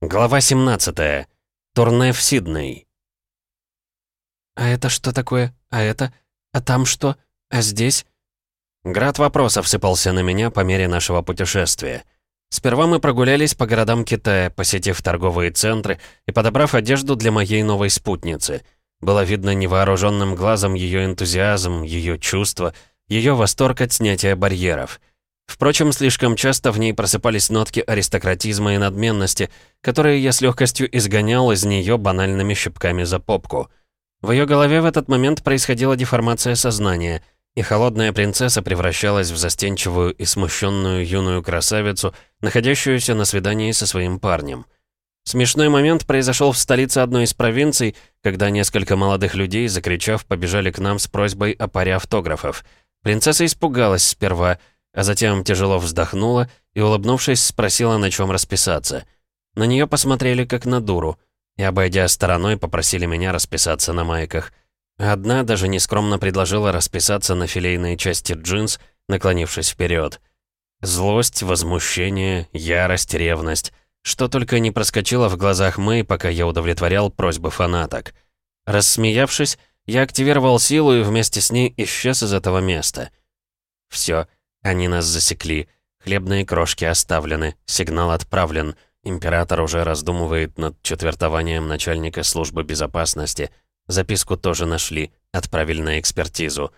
Глава 17. Турне в Сидней. «А это что такое? А это? А там что? А здесь?» Град вопросов сыпался на меня по мере нашего путешествия. Сперва мы прогулялись по городам Китая, посетив торговые центры и подобрав одежду для моей новой спутницы. Было видно невооруженным глазом ее энтузиазм, ее чувства, ее восторг от снятия барьеров — Впрочем, слишком часто в ней просыпались нотки аристократизма и надменности, которые я с легкостью изгонял из нее банальными щипками за попку. В ее голове в этот момент происходила деформация сознания, и холодная принцесса превращалась в застенчивую и смущенную юную красавицу, находящуюся на свидании со своим парнем. Смешной момент произошел в столице одной из провинций, когда несколько молодых людей, закричав, побежали к нам с просьбой о паре автографов. Принцесса испугалась сперва — а затем тяжело вздохнула и, улыбнувшись, спросила, на чем расписаться. На нее посмотрели как на дуру, и, обойдя стороной, попросили меня расписаться на майках. Одна даже нескромно предложила расписаться на филейной части джинс, наклонившись вперед. Злость, возмущение, ярость, ревность. Что только не проскочило в глазах Мэй, пока я удовлетворял просьбы фанаток. Рассмеявшись, я активировал силу и вместе с ней исчез из этого места. Все. Они нас засекли. Хлебные крошки оставлены. Сигнал отправлен. Император уже раздумывает над четвертованием начальника службы безопасности. Записку тоже нашли. Отправили на экспертизу.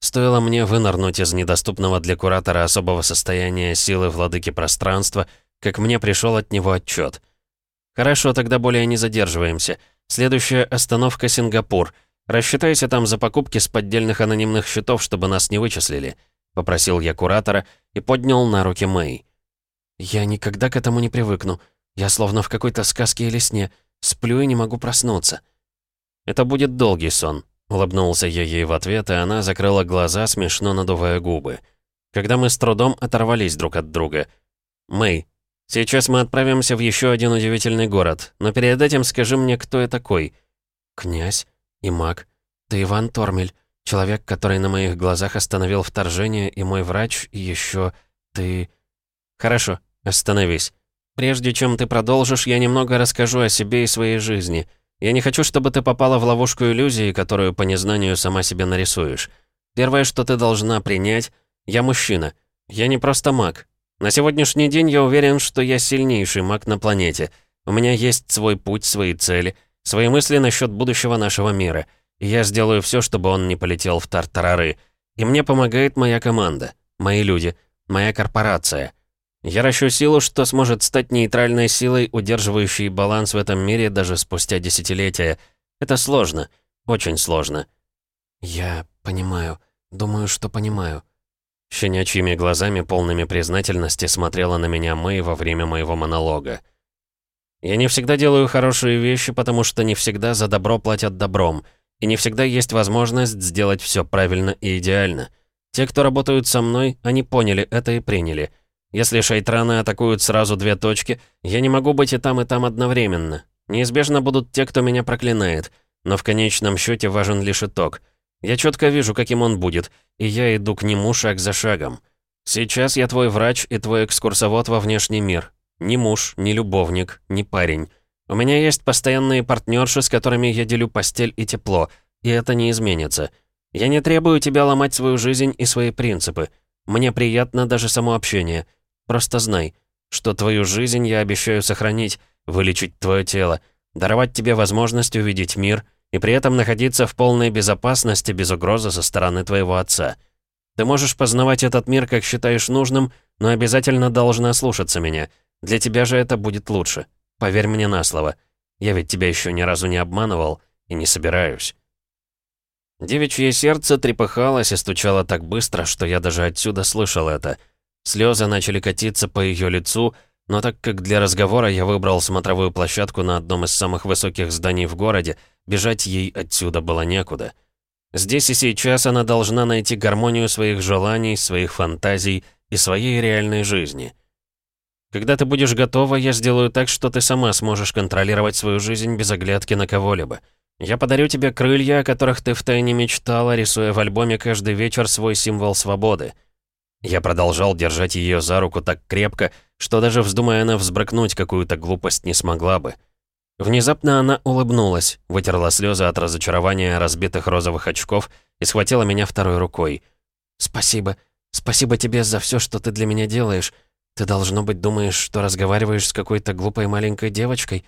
Стоило мне вынырнуть из недоступного для куратора особого состояния силы владыки пространства, как мне пришел от него отчет. «Хорошо, тогда более не задерживаемся. Следующая остановка — Сингапур. Рассчитайся там за покупки с поддельных анонимных счетов, чтобы нас не вычислили». — попросил я куратора и поднял на руки Мэй. «Я никогда к этому не привыкну. Я словно в какой-то сказке или сне. Сплю и не могу проснуться». «Это будет долгий сон», — улыбнулся я ей в ответ, и она закрыла глаза, смешно надувая губы. Когда мы с трудом оторвались друг от друга. «Мэй, сейчас мы отправимся в еще один удивительный город, но перед этим скажи мне, кто я такой?» «Князь и маг. Ты Иван Тормель. Человек, который на моих глазах остановил вторжение, и мой врач, и еще ты... Хорошо, остановись. Прежде чем ты продолжишь, я немного расскажу о себе и своей жизни. Я не хочу, чтобы ты попала в ловушку иллюзии, которую по незнанию сама себе нарисуешь. Первое, что ты должна принять, я мужчина. Я не просто маг. На сегодняшний день я уверен, что я сильнейший маг на планете. У меня есть свой путь, свои цели, свои мысли насчет будущего нашего мира — я сделаю все, чтобы он не полетел в тартарары. И мне помогает моя команда, мои люди, моя корпорация. Я ращу силу, что сможет стать нейтральной силой, удерживающей баланс в этом мире даже спустя десятилетия. Это сложно, очень сложно. Я понимаю, думаю, что понимаю. Щенячьими глазами, полными признательности, смотрела на меня Мэй во время моего монолога. Я не всегда делаю хорошие вещи, потому что не всегда за добро платят добром — и не всегда есть возможность сделать все правильно и идеально. Те, кто работают со мной, они поняли это и приняли. Если шайтраны атакуют сразу две точки, я не могу быть и там, и там одновременно. Неизбежно будут те, кто меня проклинает, но в конечном счете важен лишь итог. Я четко вижу, каким он будет, и я иду к нему шаг за шагом. Сейчас я твой врач и твой экскурсовод во внешний мир. Ни муж, ни любовник, ни парень. У меня есть постоянные партнерши, с которыми я делю постель и тепло, и это не изменится. Я не требую тебя ломать свою жизнь и свои принципы. Мне приятно даже само общение. Просто знай, что твою жизнь я обещаю сохранить, вылечить твое тело, даровать тебе возможность увидеть мир и при этом находиться в полной безопасности без угрозы со стороны твоего отца. Ты можешь познавать этот мир, как считаешь нужным, но обязательно должна слушаться меня. Для тебя же это будет лучше. Поверь мне на слово. Я ведь тебя еще ни разу не обманывал и не собираюсь». Девичье сердце трепыхалось и стучало так быстро, что я даже отсюда слышал это. Слезы начали катиться по ее лицу, но так как для разговора я выбрал смотровую площадку на одном из самых высоких зданий в городе, бежать ей отсюда было некуда. Здесь и сейчас она должна найти гармонию своих желаний, своих фантазий и своей реальной жизни. Когда ты будешь готова, я сделаю так, что ты сама сможешь контролировать свою жизнь без оглядки на кого-либо. Я подарю тебе крылья, о которых ты втайне мечтала, рисуя в альбоме каждый вечер свой символ свободы. Я продолжал держать ее за руку так крепко, что даже вздумая она взбрыкнуть какую-то глупость не смогла бы. Внезапно она улыбнулась, вытерла слезы от разочарования разбитых розовых очков и схватила меня второй рукой. «Спасибо. Спасибо тебе за все, что ты для меня делаешь. Ты, должно быть, думаешь, что разговариваешь с какой-то глупой маленькой девочкой?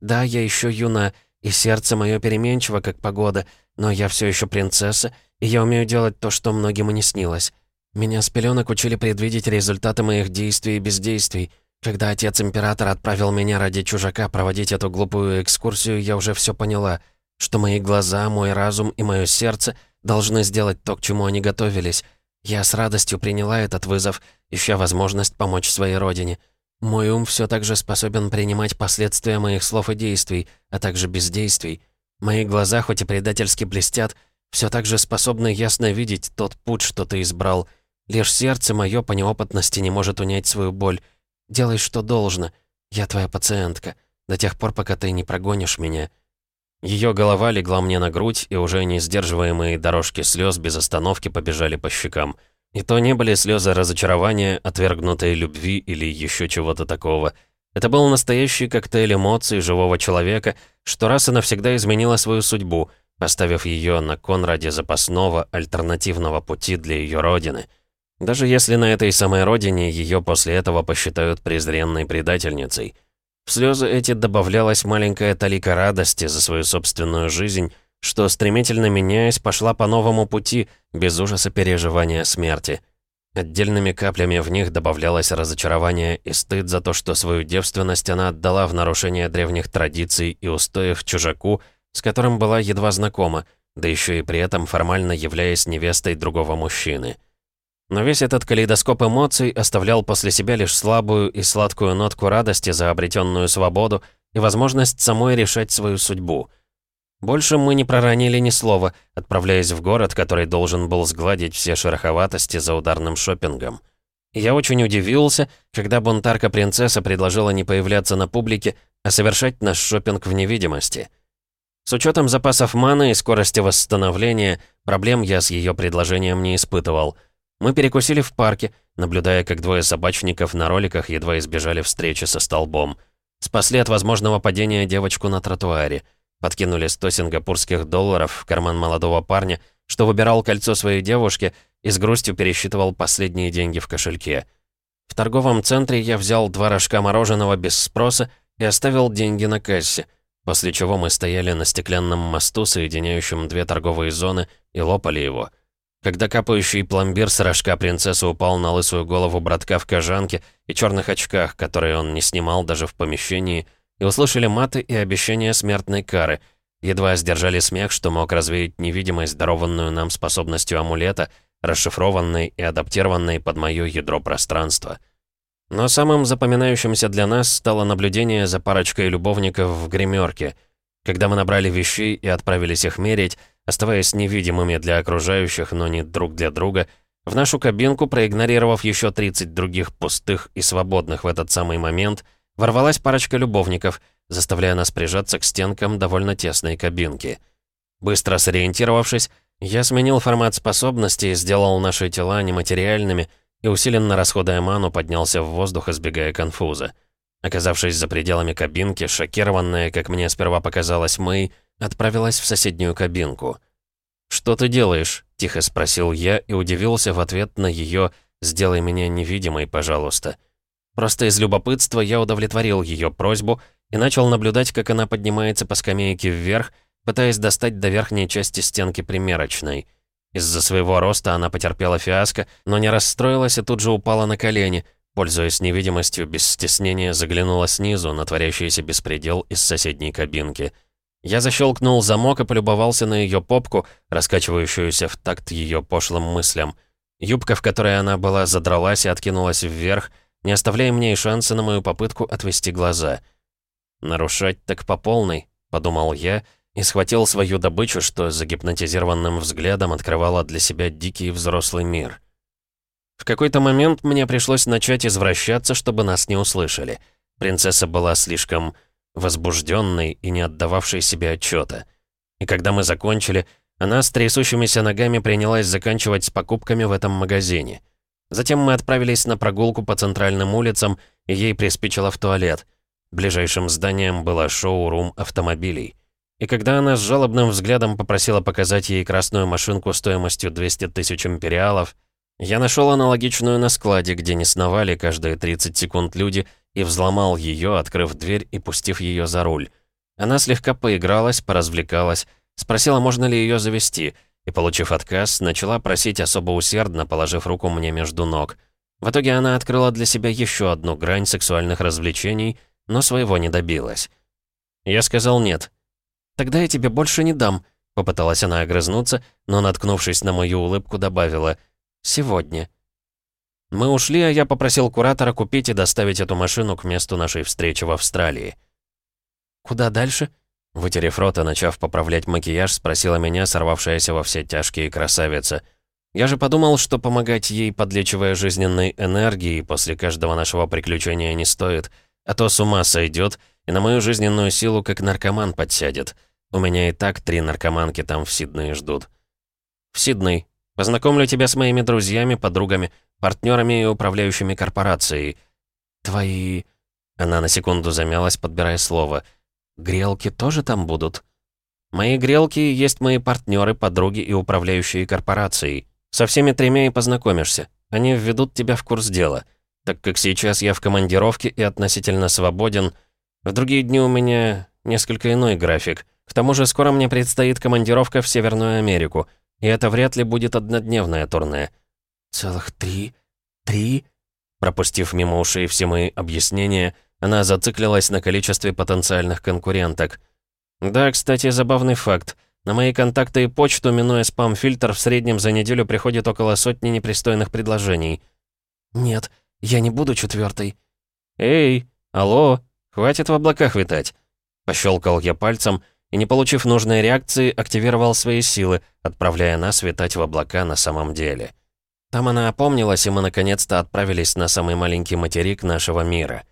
Да, я еще юна, и сердце мое переменчиво, как погода, но я все еще принцесса, и я умею делать то, что многим и не снилось. Меня с пеленок учили предвидеть результаты моих действий и бездействий. Когда отец-император отправил меня ради чужака проводить эту глупую экскурсию, я уже все поняла, что мои глаза, мой разум и мое сердце должны сделать то, к чему они готовились. Я с радостью приняла этот вызов, ища возможность помочь своей родине. Мой ум все так же способен принимать последствия моих слов и действий, а также бездействий. Мои глаза, хоть и предательски блестят, все так же способны ясно видеть тот путь, что ты избрал. Лишь сердце мое по неопытности не может унять свою боль. Делай, что должно. Я твоя пациентка. До тех пор, пока ты не прогонишь меня». Ее голова легла мне на грудь, и уже не сдерживаемые дорожки слез без остановки побежали по щекам. И то не были слезы разочарования, отвергнутой любви или еще чего-то такого. Это был настоящий коктейль эмоций живого человека, что раз и навсегда изменила свою судьбу, поставив ее на кон ради запасного, альтернативного пути для ее родины — даже если на этой самой родине ее после этого посчитают презренной предательницей. В слезы эти добавлялась маленькая талика радости за свою собственную жизнь, что, стремительно меняясь, пошла по новому пути, без ужаса переживания смерти. Отдельными каплями в них добавлялось разочарование и стыд за то, что свою девственность она отдала в нарушение древних традиций и устоев чужаку, с которым была едва знакома, да еще и при этом формально являясь невестой другого мужчины. Но весь этот калейдоскоп эмоций оставлял после себя лишь слабую и сладкую нотку радости за обретенную свободу и возможность самой решать свою судьбу. Больше мы не проронили ни слова, отправляясь в город, который должен был сгладить все шероховатости за ударным шопингом. Я очень удивился, когда бунтарка-принцесса предложила не появляться на публике, а совершать наш шопинг в невидимости. С учетом запасов маны и скорости восстановления, проблем я с ее предложением не испытывал — мы перекусили в парке, наблюдая, как двое собачников на роликах едва избежали встречи со столбом. Спасли от возможного падения девочку на тротуаре. Подкинули 100 сингапурских долларов в карман молодого парня, что выбирал кольцо своей девушки и с грустью пересчитывал последние деньги в кошельке. В торговом центре я взял два рожка мороженого без спроса и оставил деньги на кассе, после чего мы стояли на стеклянном мосту, соединяющем две торговые зоны, и лопали его — когда капающий пломбир с рожка принцессы упал на лысую голову братка в кожанке и черных очках, которые он не снимал даже в помещении, и услышали маты и обещания смертной кары, едва сдержали смех, что мог развеять невидимость, дарованную нам способностью амулета, расшифрованной и адаптированной под моё ядро пространства. Но самым запоминающимся для нас стало наблюдение за парочкой любовников в гримерке. Когда мы набрали вещей и отправились их мерить, Оставаясь невидимыми для окружающих, но не друг для друга, в нашу кабинку, проигнорировав еще 30 других пустых и свободных в этот самый момент, ворвалась парочка любовников, заставляя нас прижаться к стенкам довольно тесной кабинки. Быстро сориентировавшись, я сменил формат способностей, сделал наши тела нематериальными и, усиленно расходуя ману, поднялся в воздух, избегая конфуза. Оказавшись за пределами кабинки, шокированная, как мне сперва показалось, Мэй, отправилась в соседнюю кабинку. «Что ты делаешь?» — тихо спросил я и удивился в ответ на ее «Сделай меня невидимой, пожалуйста». Просто из любопытства я удовлетворил ее просьбу и начал наблюдать, как она поднимается по скамейке вверх, пытаясь достать до верхней части стенки примерочной. Из-за своего роста она потерпела фиаско, но не расстроилась и тут же упала на колени, пользуясь невидимостью, без стеснения заглянула снизу на творящийся беспредел из соседней кабинки — я защелкнул замок и полюбовался на ее попку, раскачивающуюся в такт ее пошлым мыслям. Юбка, в которой она была, задралась и откинулась вверх, не оставляя мне и шанса на мою попытку отвести глаза. «Нарушать так по полной», — подумал я, и схватил свою добычу, что загипнотизированным взглядом открывала для себя дикий взрослый мир. В какой-то момент мне пришлось начать извращаться, чтобы нас не услышали. Принцесса была слишком возбужденной и не отдававшей себе отчета. И когда мы закончили, она с трясущимися ногами принялась заканчивать с покупками в этом магазине. Затем мы отправились на прогулку по центральным улицам, и ей приспичило в туалет. Ближайшим зданием было шоу-рум автомобилей. И когда она с жалобным взглядом попросила показать ей красную машинку стоимостью 200 тысяч империалов, я нашел аналогичную на складе, где не сновали каждые 30 секунд люди, и взломал ее, открыв дверь и пустив ее за руль. Она слегка поигралась, поразвлекалась, спросила, можно ли ее завести, и, получив отказ, начала просить особо усердно, положив руку мне между ног. В итоге она открыла для себя еще одну грань сексуальных развлечений, но своего не добилась. Я сказал «нет». «Тогда я тебе больше не дам», — попыталась она огрызнуться, но, наткнувшись на мою улыбку, добавила «сегодня». Мы ушли, а я попросил куратора купить и доставить эту машину к месту нашей встречи в Австралии. «Куда дальше?» Вытерев рот и начав поправлять макияж, спросила меня сорвавшаяся во все тяжкие красавица. Я же подумал, что помогать ей, подлечивая жизненной энергией, после каждого нашего приключения не стоит, а то с ума сойдет и на мою жизненную силу как наркоман подсядет. У меня и так три наркоманки там в Сиднее ждут. В Сидней. Познакомлю тебя с моими друзьями, подругами, партнерами и управляющими корпорацией. Твои... Она на секунду замялась, подбирая слово. Грелки тоже там будут? Мои грелки есть мои партнеры, подруги и управляющие корпорацией. Со всеми тремя и познакомишься. Они введут тебя в курс дела. Так как сейчас я в командировке и относительно свободен, в другие дни у меня несколько иной график. К тому же скоро мне предстоит командировка в Северную Америку, и это вряд ли будет однодневное турне. Целых три? Три? Пропустив мимо ушей все мои объяснения, она зациклилась на количестве потенциальных конкуренток. Да, кстати, забавный факт. На мои контакты и почту, минуя спам-фильтр, в среднем за неделю приходит около сотни непристойных предложений. «Нет, я не буду четвертой. «Эй, алло!» «Хватит в облаках витать!» Пощелкал я пальцем и, не получив нужной реакции, активировал свои силы, отправляя нас витать в облака на самом деле. Там она опомнилась, и мы наконец-то отправились на самый маленький материк нашего мира.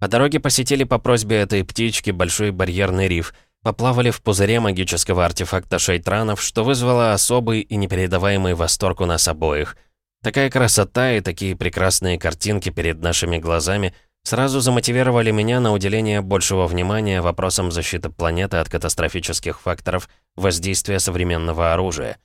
По дороге посетили по просьбе этой птички большой барьерный риф, поплавали в пузыре магического артефакта шейтранов, что вызвало особый и непередаваемый восторг у нас обоих. Такая красота и такие прекрасные картинки перед нашими глазами сразу замотивировали меня на уделение большего внимания вопросам защиты планеты от катастрофических факторов воздействия современного оружия.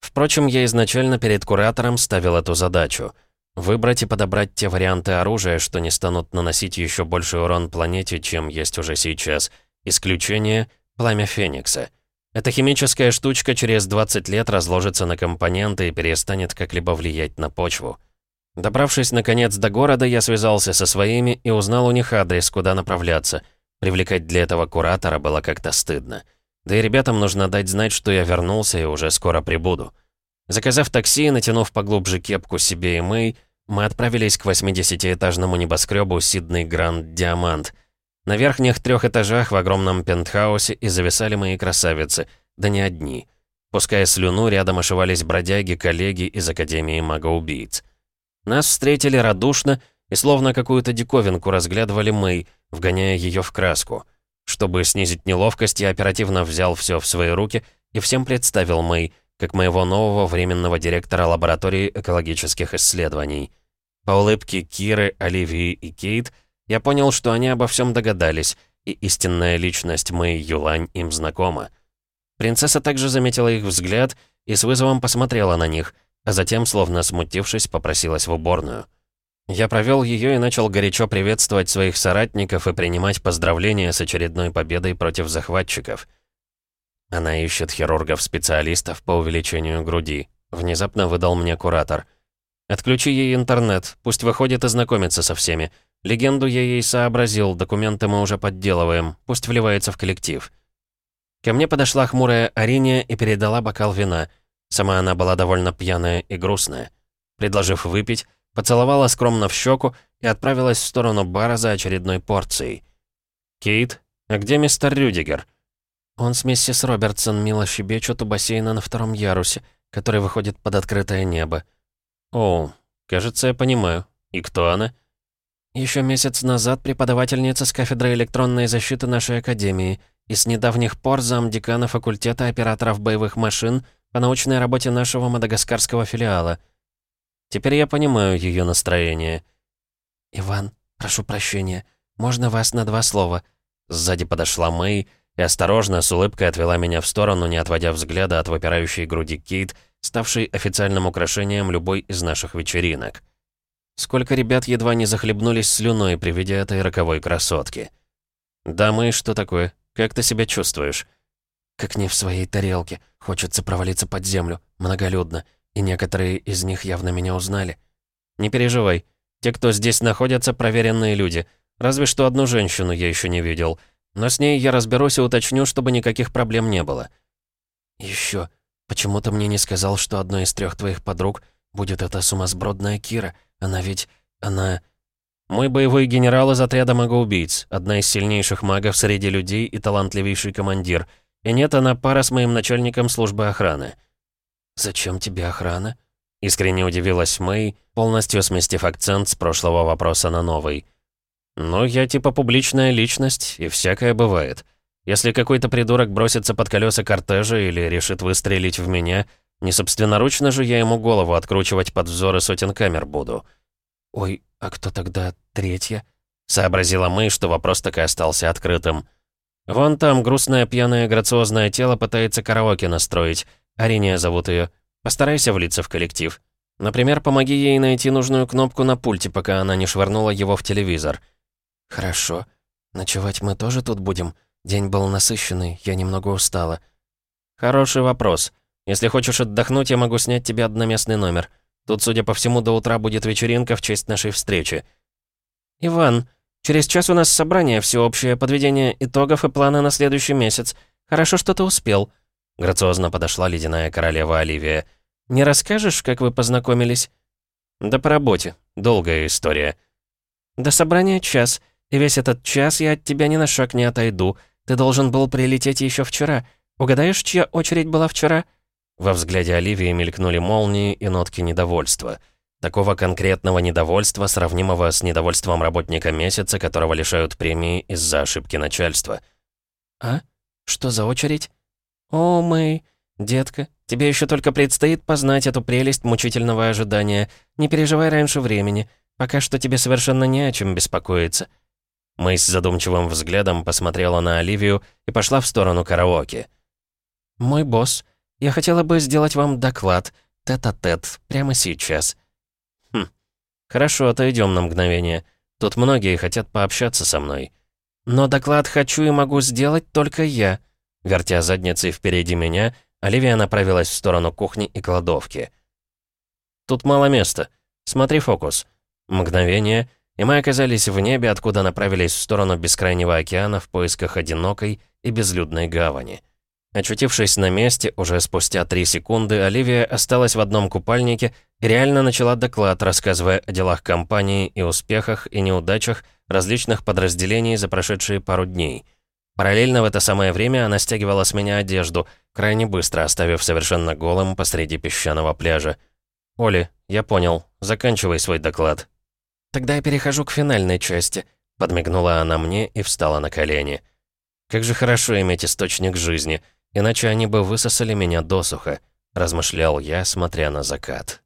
Впрочем, я изначально перед куратором ставил эту задачу — выбрать и подобрать те варианты оружия, что не станут наносить еще больший урон планете, чем есть уже сейчас. Исключение — пламя Феникса. Эта химическая штучка через 20 лет разложится на компоненты и перестанет как-либо влиять на почву. Добравшись, наконец, до города, я связался со своими и узнал у них адрес, куда направляться. Привлекать для этого куратора было как-то стыдно. Да и ребятам нужно дать знать, что я вернулся и уже скоро прибуду. Заказав такси и натянув поглубже кепку себе и Мэй, мы отправились к 80-этажному небоскребу Сиднey Гранд Диамант. На верхних трех этажах в огромном пентхаусе и зависали мои красавицы, да не одни. Пуская слюну, рядом ошивались бродяги, коллеги из Академии Мага-убийц. Нас встретили радушно и словно какую-то диковинку разглядывали мы, вгоняя ее в краску. Чтобы снизить неловкость, я оперативно взял все в свои руки и всем представил Мэй, как моего нового временного директора лаборатории экологических исследований. По улыбке Киры, Оливии и Кейт я понял, что они обо всем догадались, и истинная личность Мэй Юлань им знакома. Принцесса также заметила их взгляд и с вызовом посмотрела на них — а затем, словно смутившись, попросилась в уборную. Я провел ее и начал горячо приветствовать своих соратников и принимать поздравления с очередной победой против захватчиков. Она ищет хирургов-специалистов по увеличению груди. Внезапно выдал мне куратор. «Отключи ей интернет, пусть выходит и знакомится со всеми. Легенду я ей сообразил, документы мы уже подделываем, пусть вливается в коллектив». Ко мне подошла хмурая Ариния и передала бокал вина — Сама она была довольно пьяная и грустная. Предложив выпить, поцеловала скромно в щеку и отправилась в сторону бара за очередной порцией. «Кейт, а где мистер Рюдигер?» «Он с миссис Робертсон мило щебечут у бассейна на втором ярусе, который выходит под открытое небо». «О, кажется, я понимаю. И кто она?» Еще месяц назад преподавательница с кафедры электронной защиты нашей академии и с недавних пор зам декана факультета операторов боевых машин — по научной работе нашего мадагаскарского филиала. Теперь я понимаю ее настроение. «Иван, прошу прощения, можно вас на два слова?» Сзади подошла Мэй и осторожно, с улыбкой отвела меня в сторону, не отводя взгляда от выпирающей груди Кейт, ставшей официальным украшением любой из наших вечеринок. Сколько ребят едва не захлебнулись слюной при виде этой роковой красотки. «Да, Мэй, что такое? Как ты себя чувствуешь?» «Как не в своей тарелке. Хочется провалиться под землю. Многолюдно. И некоторые из них явно меня узнали». «Не переживай. Те, кто здесь находятся, проверенные люди. Разве что одну женщину я еще не видел. Но с ней я разберусь и уточню, чтобы никаких проблем не было. Еще, почему ты мне не сказал, что одной из трех твоих подруг будет эта сумасбродная Кира? Она ведь... она... Мой боевой генерал из отряда магоубийц, одна из сильнейших магов среди людей и талантливейший командир. И нет, она пара с моим начальником службы охраны. «Зачем тебе охрана?» Искренне удивилась Мэй, полностью сместив акцент с прошлого вопроса на новый. «Ну, я типа публичная личность, и всякое бывает. Если какой-то придурок бросится под колеса кортежа или решит выстрелить в меня, не собственноручно же я ему голову откручивать под взоры сотен камер буду». «Ой, а кто тогда третья?» Сообразила Мэй, что вопрос так и остался открытым. «Вон там грустное пьяное грациозное тело пытается караоке настроить. Ариния зовут ее. Постарайся влиться в коллектив. Например, помоги ей найти нужную кнопку на пульте, пока она не швырнула его в телевизор». «Хорошо. Ночевать мы тоже тут будем? День был насыщенный, я немного устала». «Хороший вопрос. Если хочешь отдохнуть, я могу снять тебе одноместный номер. Тут, судя по всему, до утра будет вечеринка в честь нашей встречи». «Иван, через час у нас собрание всеобщее, подведение итогов и планы на следующий месяц. Хорошо, что ты успел». Грациозно подошла ледяная королева Оливия. «Не расскажешь, как вы познакомились?» «Да по работе. Долгая история». «До собрания час. И весь этот час я от тебя ни на шаг не отойду. Ты должен был прилететь еще вчера. Угадаешь, чья очередь была вчера?» Во взгляде Оливии мелькнули молнии и нотки недовольства. Такого конкретного недовольства, сравнимого с недовольством работника месяца, которого лишают премии из-за ошибки начальства. «А? Что за очередь?» «О, Мэй, детка, тебе еще только предстоит познать эту прелесть мучительного ожидания. Не переживай раньше времени. Пока что тебе совершенно не о чем беспокоиться». Мэй с задумчивым взглядом посмотрела на Оливию и пошла в сторону караоке. «Мой босс, я хотела бы сделать вам доклад, тет-а-тет, -тет, прямо сейчас». «Хм, хорошо, отойдем на мгновение. Тут многие хотят пообщаться со мной». «Но доклад хочу и могу сделать только я». Вертя задницей впереди меня, Оливия направилась в сторону кухни и кладовки. «Тут мало места. Смотри фокус». Мгновение, и мы оказались в небе, откуда направились в сторону бескрайнего океана в поисках одинокой и безлюдной гавани. Очутившись на месте, уже спустя три секунды, Оливия осталась в одном купальнике и реально начала доклад, рассказывая о делах компании и успехах и неудачах различных подразделений за прошедшие пару дней. Параллельно в это самое время она стягивала с меня одежду, крайне быстро оставив совершенно голым посреди песчаного пляжа. «Оли, я понял. Заканчивай свой доклад». «Тогда я перехожу к финальной части», — подмигнула она мне и встала на колени. «Как же хорошо иметь источник жизни, иначе они бы высосали меня досуха», — размышлял я, смотря на закат.